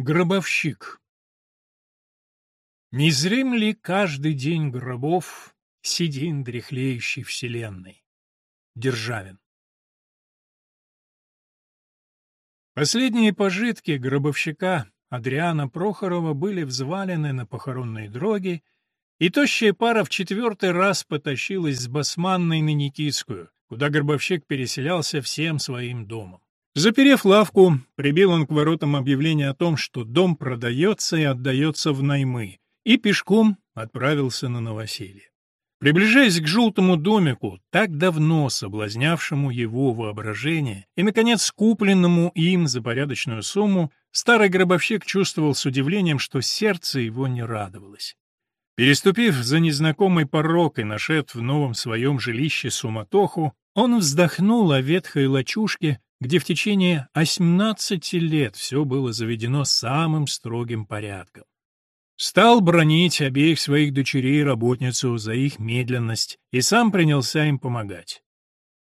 Гробовщик Незрим ли каждый день гробов Седин дряхлеющий вселенной? Державин Последние пожитки гробовщика Адриана Прохорова были взвалены на похоронные дроги, и тощая пара в четвертый раз потащилась с Басманной на Никитскую, куда гробовщик переселялся всем своим домом. Заперев лавку, прибил он к воротам объявление о том, что дом продается и отдается в наймы, и пешком отправился на новоселье. Приближаясь к желтому домику, так давно соблазнявшему его воображение и, наконец, купленному им за порядочную сумму, старый гробовщик чувствовал с удивлением, что сердце его не радовалось. Переступив за незнакомый порог и нашед в новом своем жилище суматоху, он вздохнул о ветхой лачушке, где в течение 18 лет все было заведено самым строгим порядком. Стал бронить обеих своих дочерей работницу за их медленность и сам принялся им помогать.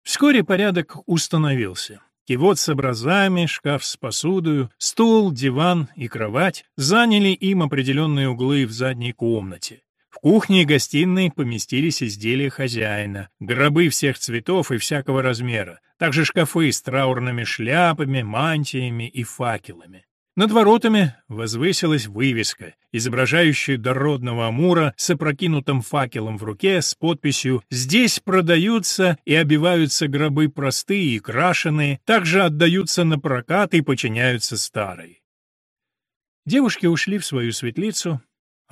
Вскоре порядок установился. Кивот с образами, шкаф с посудою, стул, диван и кровать заняли им определенные углы в задней комнате. Кухне и гостиной поместились изделия хозяина, гробы всех цветов и всякого размера, также шкафы с траурными шляпами, мантиями и факелами. Над воротами возвысилась вывеска, изображающая дородного амура с опрокинутым факелом в руке с подписью «Здесь продаются и обиваются гробы простые и крашеные, также отдаются на прокат и подчиняются старой». Девушки ушли в свою светлицу,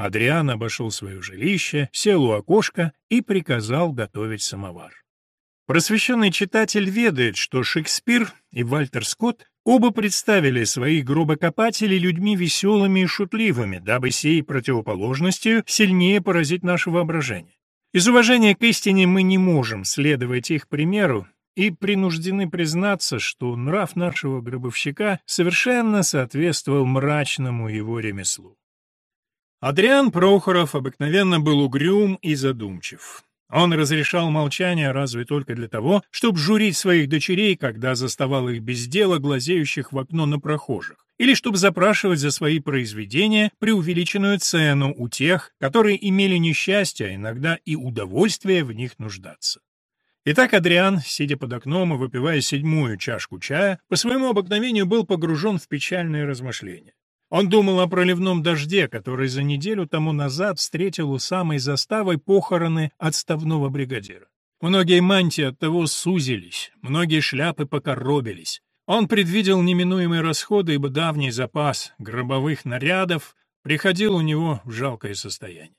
Адриан обошел свое жилище, сел у окошка и приказал готовить самовар. Просвещенный читатель ведает, что Шекспир и Вальтер Скотт Оба представили своих гробокопателей людьми веселыми и шутливыми, дабы сей противоположностью сильнее поразить наше воображение. Из уважения к истине мы не можем следовать их примеру и принуждены признаться, что нрав нашего гробовщика совершенно соответствовал мрачному его ремеслу. Адриан Прохоров обыкновенно был угрюм и задумчив. Он разрешал молчание разве только для того, чтобы журить своих дочерей, когда заставал их без дела, глазеющих в окно на прохожих, или чтобы запрашивать за свои произведения преувеличенную цену у тех, которые имели несчастье, а иногда и удовольствие в них нуждаться. Итак, Адриан, сидя под окном и выпивая седьмую чашку чая, по своему обыкновению был погружен в печальные размышления. Он думал о проливном дожде, который за неделю тому назад встретил у самой заставы похороны отставного бригадира. Многие мантии от того сузились, многие шляпы покоробились. Он предвидел неминуемые расходы, ибо давний запас гробовых нарядов приходил у него в жалкое состояние.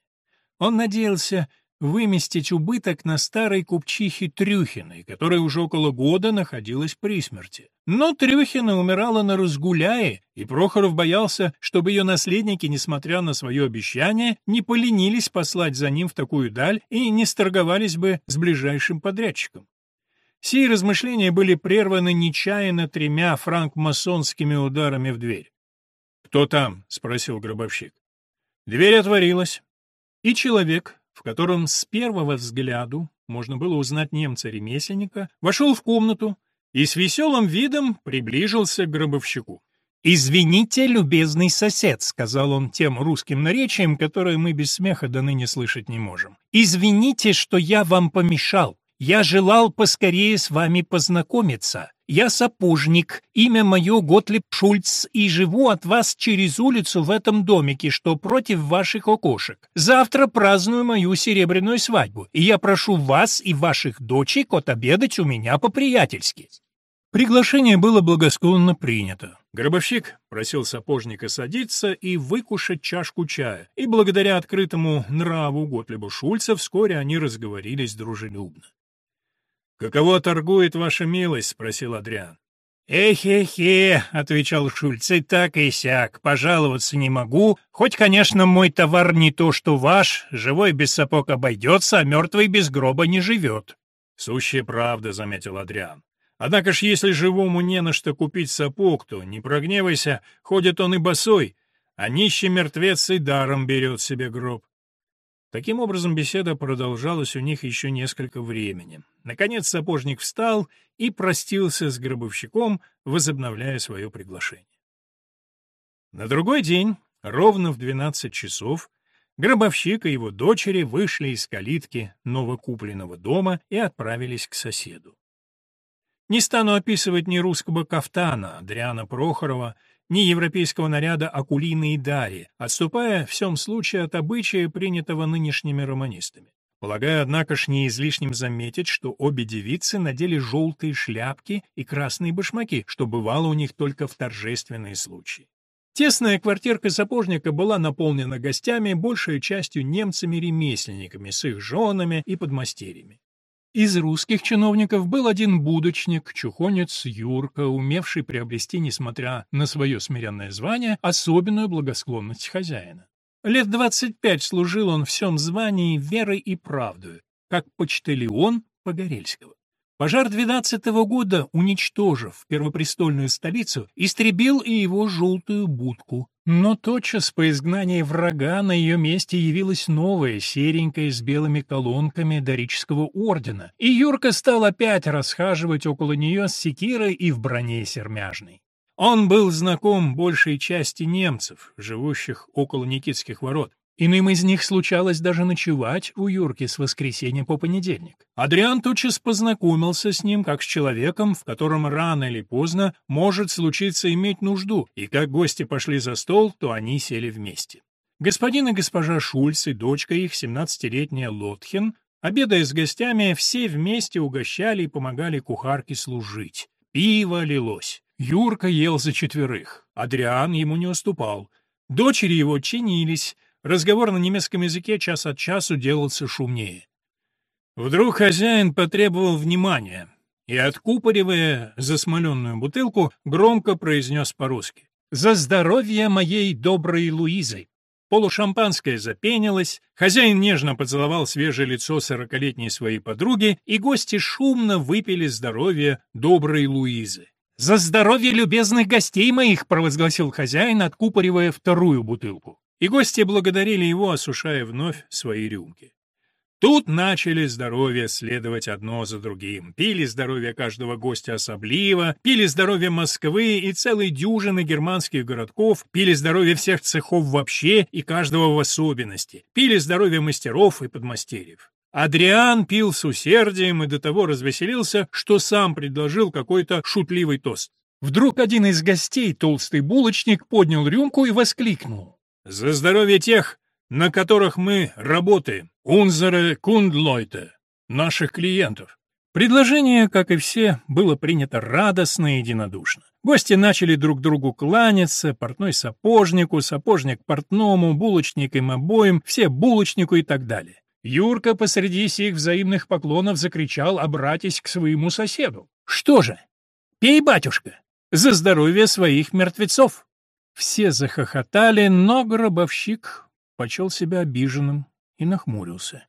Он надеялся выместить убыток на старой купчихе Трюхиной, которая уже около года находилась при смерти. Но Трюхина умирала на разгуляе, и Прохоров боялся, чтобы ее наследники, несмотря на свое обещание, не поленились послать за ним в такую даль и не сторговались бы с ближайшим подрядчиком. Сии размышления были прерваны нечаянно тремя франкмасонскими ударами в дверь. «Кто там?» — спросил гробовщик. Дверь отворилась, и человек, в котором с первого взгляду можно было узнать немца-ремесленника, вошел в комнату и с веселым видом приближился к гробовщику. «Извините, любезный сосед», — сказал он тем русским наречием, которое мы без смеха до ныне слышать не можем. «Извините, что я вам помешал. Я желал поскорее с вами познакомиться. Я сапожник, имя мое Готлиб Шульц, и живу от вас через улицу в этом домике, что против ваших окошек. Завтра праздную мою серебряную свадьбу, и я прошу вас и ваших дочек отобедать у меня по-приятельски». Приглашение было благосклонно принято. Гробовщик просил сапожника садиться и выкушать чашку чая, и благодаря открытому нраву Готлиба Шульца вскоре они разговорились дружелюбно. «Каково торгует ваша милость?» — спросил Адриан. «Эхе-хе», — отвечал Шульц, — «и так и сяк, пожаловаться не могу, хоть, конечно, мой товар не то, что ваш, живой без сапог обойдется, а мертвый без гроба не живет». «Сущая правда», — заметил Адриан. «Однако ж, если живому не на что купить сапог, то, не прогневайся, ходит он и босой, а нищий мертвец и даром берет себе гроб. Таким образом, беседа продолжалась у них еще несколько времени. Наконец сапожник встал и простился с гробовщиком, возобновляя свое приглашение. На другой день, ровно в 12 часов, гробовщик и его дочери вышли из калитки новокупленного дома и отправились к соседу. Не стану описывать ни русского кафтана Адриана Прохорова, ни европейского наряда Акулины и Дарьи, отступая в всем случае от обычая, принятого нынешними романистами. Полагаю, однако ж, не излишним заметить, что обе девицы надели желтые шляпки и красные башмаки, что бывало у них только в торжественные случаи. Тесная квартирка сапожника была наполнена гостями, большей частью немцами-ремесленниками с их женами и подмастерьями. Из русских чиновников был один будочник, чухонец Юрка, умевший приобрести, несмотря на свое смиренное звание, особенную благосклонность хозяина. Лет двадцать пять служил он в всем звании верой и правдой, как почтальон Погорельского. Пожар двенадцатого года, уничтожив первопрестольную столицу, истребил и его желтую будку. Но тотчас по изгнании врага на ее месте явилась новая, серенькая, с белыми колонками дорического ордена, и Юрка стал опять расхаживать около нее с секирой и в броне сермяжной. Он был знаком большей части немцев, живущих около Никитских ворот. Иным из них случалось даже ночевать у Юрки с воскресенья по понедельник. Адриан тотчас познакомился с ним как с человеком, в котором рано или поздно может случиться иметь нужду, и как гости пошли за стол, то они сели вместе. Господин и госпожа Шульц и дочка их, 17-летняя Лотхен, обедая с гостями, все вместе угощали и помогали кухарке служить. Пиво лилось. Юрка ел за четверых. Адриан ему не уступал. Дочери его чинились. Разговор на немецком языке час от часу делался шумнее. Вдруг хозяин потребовал внимания и, откупоривая засмоленную бутылку, громко произнес по-русски. «За здоровье моей доброй Луизы!» Полушампанское запенилось, хозяин нежно поцеловал свежее лицо сорокалетней своей подруги, и гости шумно выпили здоровье доброй Луизы. «За здоровье любезных гостей моих!» — провозгласил хозяин, откупоривая вторую бутылку. И гости благодарили его, осушая вновь свои рюмки. Тут начали здоровье следовать одно за другим. Пили здоровье каждого гостя особливо, пили здоровье Москвы и целой дюжины германских городков, пили здоровье всех цехов вообще и каждого в особенности, пили здоровье мастеров и подмастерьев. Адриан пил с усердием и до того развеселился, что сам предложил какой-то шутливый тост. Вдруг один из гостей, толстый булочник, поднял рюмку и воскликнул. «За здоровье тех, на которых мы работаем, унзере кундлойте, наших клиентов». Предложение, как и все, было принято радостно и единодушно. Гости начали друг другу кланяться, портной сапожнику, сапожник портному, булочник им обоим, все булочнику и так далее. Юрка посреди сих взаимных поклонов закричал, обратясь к своему соседу. «Что же? Пей, батюшка, за здоровье своих мертвецов!» Все захохотали, но гробовщик почел себя обиженным и нахмурился.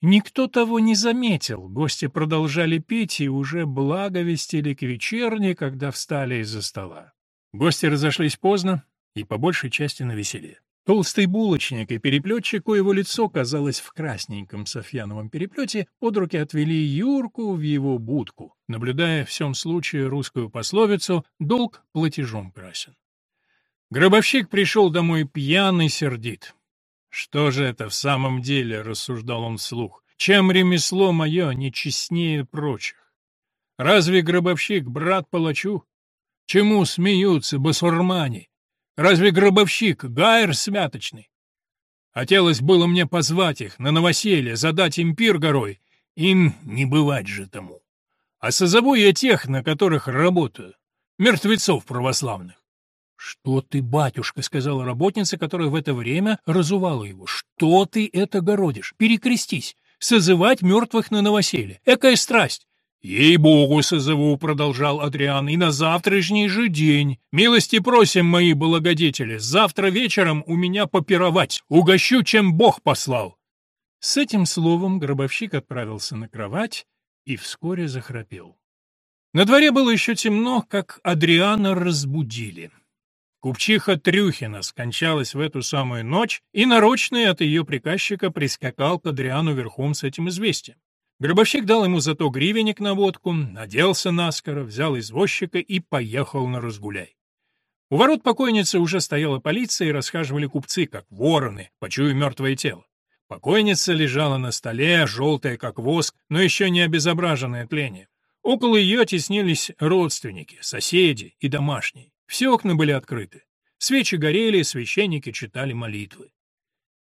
Никто того не заметил, гости продолжали пить и уже благовестили к вечерне, когда встали из-за стола. Гости разошлись поздно и по большей части на веселе. Толстый булочник и переплетчик, его лицо казалось в красненьком софьяновом переплете, под руки отвели Юрку в его будку, наблюдая в всем случае русскую пословицу «долг платежом красен». Гробовщик пришел домой пьяный сердит. «Что же это в самом деле?» — рассуждал он вслух. «Чем ремесло мое нечестнее прочих? Разве гробовщик брат палачу? Чему смеются басурмане? Разве гробовщик гайр святочный? Хотелось было мне позвать их на новоселье, задать им пир горой. Им не бывать же тому. А созову я тех, на которых работаю, мертвецов православных. — Что ты, батюшка, — сказала работница, которая в это время разувала его. — Что ты это городишь? Перекрестись. Созывать мертвых на новоселье. Экая страсть. «Ей-богу, созову», — продолжал Адриан, — «и на завтрашний же день. Милости просим, мои благодетели, завтра вечером у меня попировать. Угощу, чем Бог послал». С этим словом гробовщик отправился на кровать и вскоре захрапел. На дворе было еще темно, как Адриана разбудили. Купчиха Трюхина скончалась в эту самую ночь, и нарочный от ее приказчика прискакал к Адриану верхом с этим известием. Гробовщик дал ему зато гривенник на водку, наделся наскоро, взял извозчика и поехал на разгуляй. У ворот покойницы уже стояла полиция и расхаживали купцы, как вороны, почуя мертвое тело. Покойница лежала на столе, желтая, как воск, но еще не обезображенная тлением. Около ее теснились родственники, соседи и домашние. Все окна были открыты. Свечи горели, священники читали молитвы.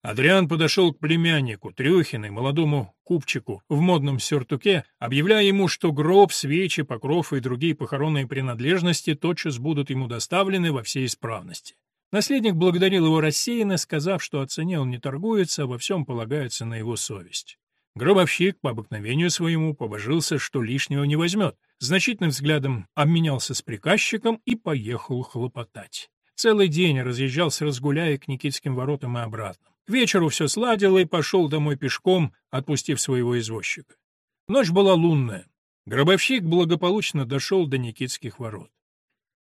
Адриан подошел к племяннику, Трюхиной, молодому купчику, в модном сюртуке, объявляя ему, что гроб, свечи, покров и другие похоронные принадлежности тотчас будут ему доставлены во всей исправности. Наследник благодарил его рассеянно, сказав, что о цене он не торгуется, а во всем полагается на его совесть. Гробовщик по обыкновению своему побожился, что лишнего не возьмет, значительным взглядом обменялся с приказчиком и поехал хлопотать. Целый день разъезжался, разгуляя к Никитским воротам и обратно. К вечеру все сладило и пошел домой пешком, отпустив своего извозчика. Ночь была лунная. Гробовщик благополучно дошел до Никитских ворот.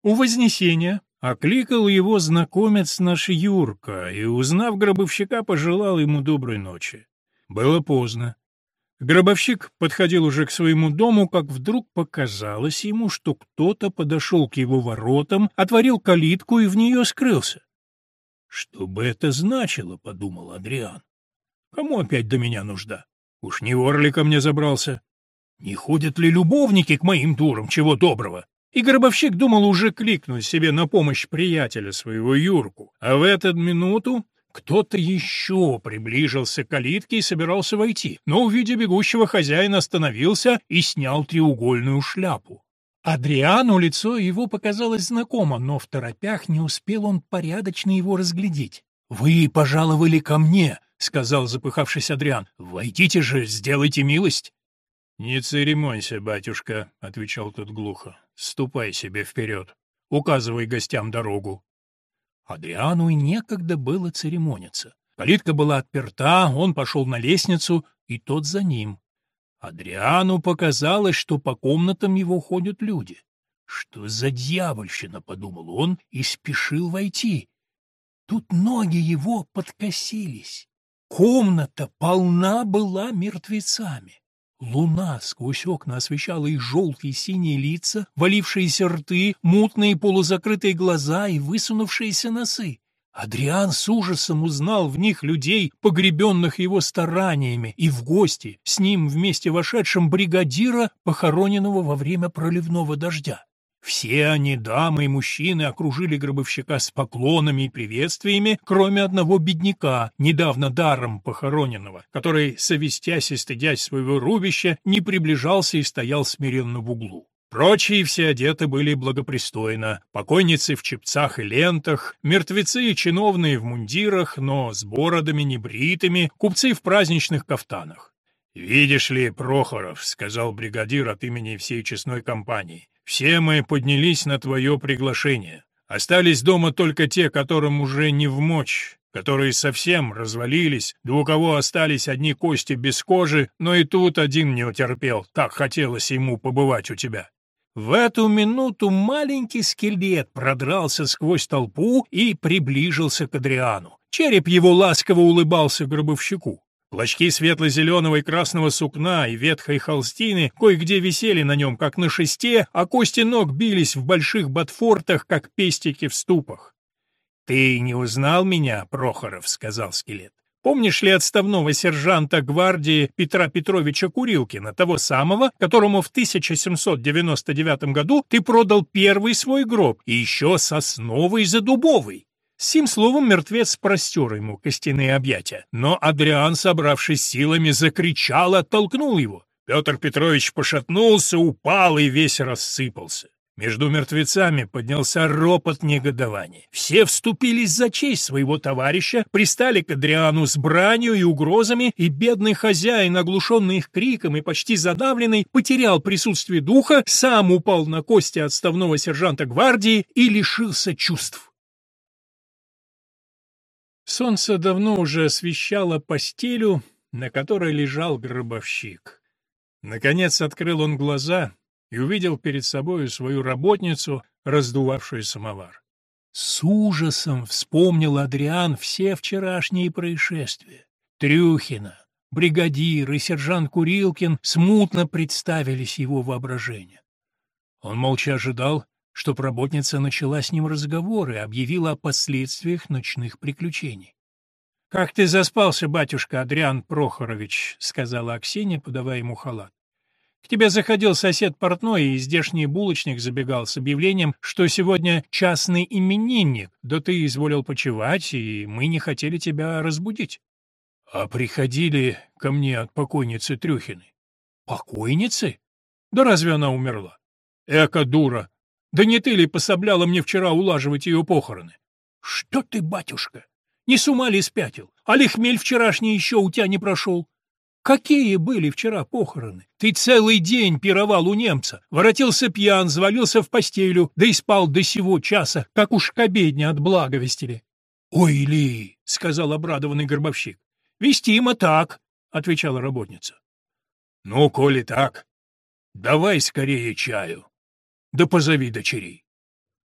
У Вознесения окликал его знакомец наш Юрка и, узнав гробовщика, пожелал ему доброй ночи. Было поздно. Гробовщик подходил уже к своему дому, как вдруг показалось ему, что кто-то подошел к его воротам, отворил калитку и в нее скрылся. «Что бы это значило?» — подумал Адриан. «Кому опять до меня нужда? Уж не вор ли ко мне забрался? Не ходят ли любовники к моим дурам, чего доброго?» И гробовщик думал уже кликнуть себе на помощь приятеля своего Юрку, а в эту минуту кто-то еще приближился к калитке и собирался войти, но, увидев бегущего хозяина, остановился и снял треугольную шляпу. Адриану лицо его показалось знакомо, но в торопях не успел он порядочно его разглядеть. «Вы пожаловали ко мне», — сказал запыхавшись Адриан. «Войдите же, сделайте милость». «Не церемонься, батюшка», — отвечал тот глухо. «Ступай себе вперед. Указывай гостям дорогу». Адриану и некогда было церемониться. Калитка была отперта, он пошел на лестницу, и тот за ним. Адриану показалось, что по комнатам его ходят люди. «Что за дьявольщина?» — подумал он и спешил войти. Тут ноги его подкосились. Комната полна была мертвецами. Луна сквозь окна освещала их желтые и синие лица, валившиеся рты, мутные полузакрытые глаза и высунувшиеся носы. Адриан с ужасом узнал в них людей, погребенных его стараниями, и в гости, с ним вместе вошедшим бригадира, похороненного во время проливного дождя. Все они, дамы и мужчины, окружили гробовщика с поклонами и приветствиями, кроме одного бедняка, недавно даром похороненного, который, совестясь и стыдясь своего рубища, не приближался и стоял смиренно в углу. Прочие все одеты были благопристойно, покойницы в чепцах и лентах, мертвецы и чиновные в мундирах, но с бородами небритыми, купцы в праздничных кафтанах. «Видишь ли, Прохоров», — сказал бригадир от имени всей честной компании, — «все мы поднялись на твое приглашение. Остались дома только те, которым уже не в мочь, которые совсем развалились, да у кого остались одни кости без кожи, но и тут один не утерпел, так хотелось ему побывать у тебя. В эту минуту маленький скелет продрался сквозь толпу и приближился к Адриану. Череп его ласково улыбался гробовщику. Плащки светло-зеленого и красного сукна и ветхой холстины кое-где висели на нем, как на шесте, а кости ног бились в больших ботфортах, как пестики в ступах. «Ты не узнал меня, Прохоров?» — сказал скелет. Помнишь ли отставного сержанта гвардии Петра Петровича Курилкина, того самого, которому в 1799 году ты продал первый свой гроб, и еще сосновый за дубовый? Сим словом мертвец простер ему костяные объятия, но Адриан, собравшись силами, закричал и оттолкнул его. Петр Петрович пошатнулся, упал и весь рассыпался. Между мертвецами поднялся ропот негодования. Все вступились за честь своего товарища, пристали к Адриану с бранью и угрозами, и бедный хозяин, оглушенный их криком и почти задавленный, потерял присутствие духа, сам упал на кости отставного сержанта гвардии и лишился чувств. Солнце давно уже освещало постелю, на которой лежал гробовщик. Наконец открыл он глаза и увидел перед собою свою работницу, раздувавшую самовар. С ужасом вспомнил Адриан все вчерашние происшествия. Трюхина, бригадир и сержант Курилкин смутно представились его воображению. Он молча ожидал, чтоб работница начала с ним разговор и объявила о последствиях ночных приключений. — Как ты заспался, батюшка Адриан Прохорович, — сказала Аксинья, подавая ему халат. — К тебе заходил сосед портной, и здешний булочник забегал с объявлением, что сегодня частный именинник, да ты изволил почевать, и мы не хотели тебя разбудить. — А приходили ко мне от покойницы Трюхиной. — Покойницы? Да разве она умерла? Эка дура! Да не ты ли пособляла мне вчера улаживать ее похороны? Что ты, батюшка? Не с ума ли спятил? А ли хмель вчерашний еще у тебя не прошел? Какие были вчера похороны? Ты целый день пировал у немца, воротился пьян, завалился в постелю, да и спал до сего часа, как уж к обедне от благовестили. — Ой, Ли, — сказал обрадованный гробовщик. — Вестимо так, — отвечала работница. — Ну, коли так, давай скорее чаю. Да позови дочерей.